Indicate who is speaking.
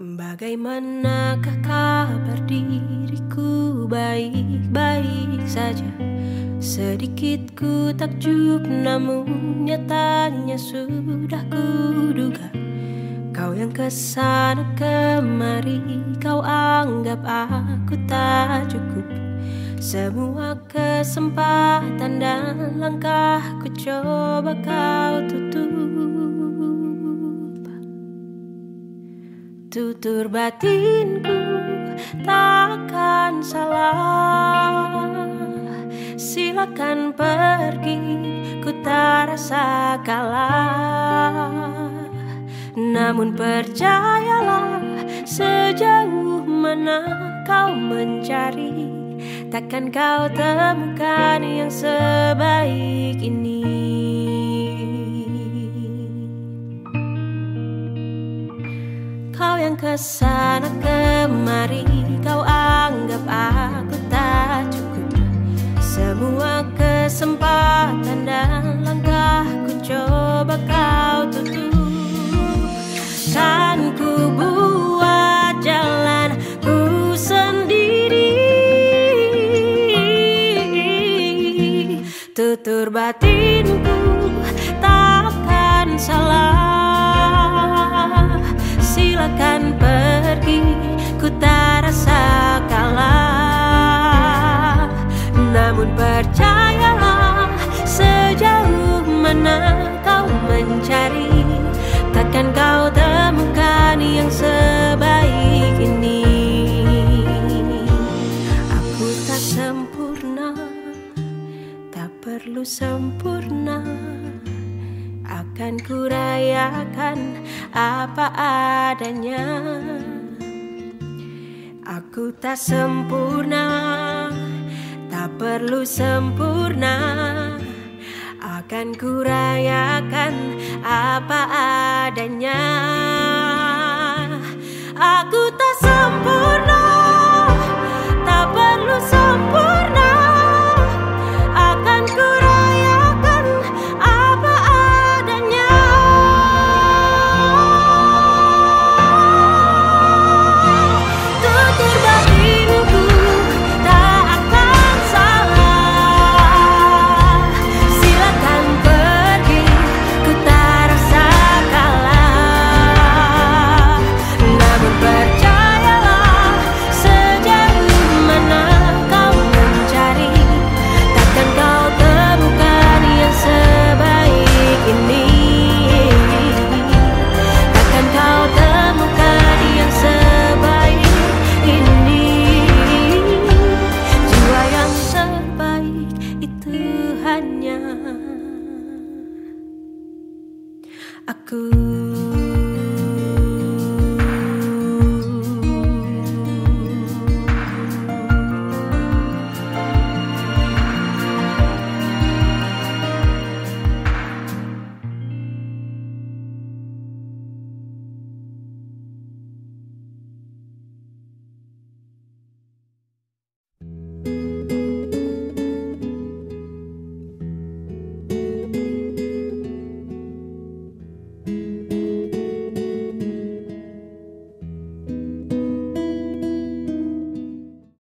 Speaker 1: Bagaimanakah kabar diriku? Baik-baik saja. Sedikit ku takjub namun nyatanya sudah kuduga Kau yang ke sana kemari kau anggap aku tak cukup. Semua kesempatan dan langkah ku coba kau Tutur batinku takkan salah. Silakan pergi ku tak rasa kalah. Namun percayalah sejauh mana kau mencari Takkan kau temukan yang sebaik ini yang ke sana kemari. Kau anggap aku tak cukup. Semua kesempatan dan langkahku coba kau tutup. Kan ku buat jalan ku sendiri. Tutur batinku takkan salah silakan pergi. Ku tak rasa kalah. Namun percayalah Sejauh mana kau mencari Takkan kau temukan yang sebaik ini. Aku tak sempurna Tak perlu sempurna akan kurayakan apa adanya. Aku tak sempurna Tak perlu sempurna Akan kurayakan apa adanya aku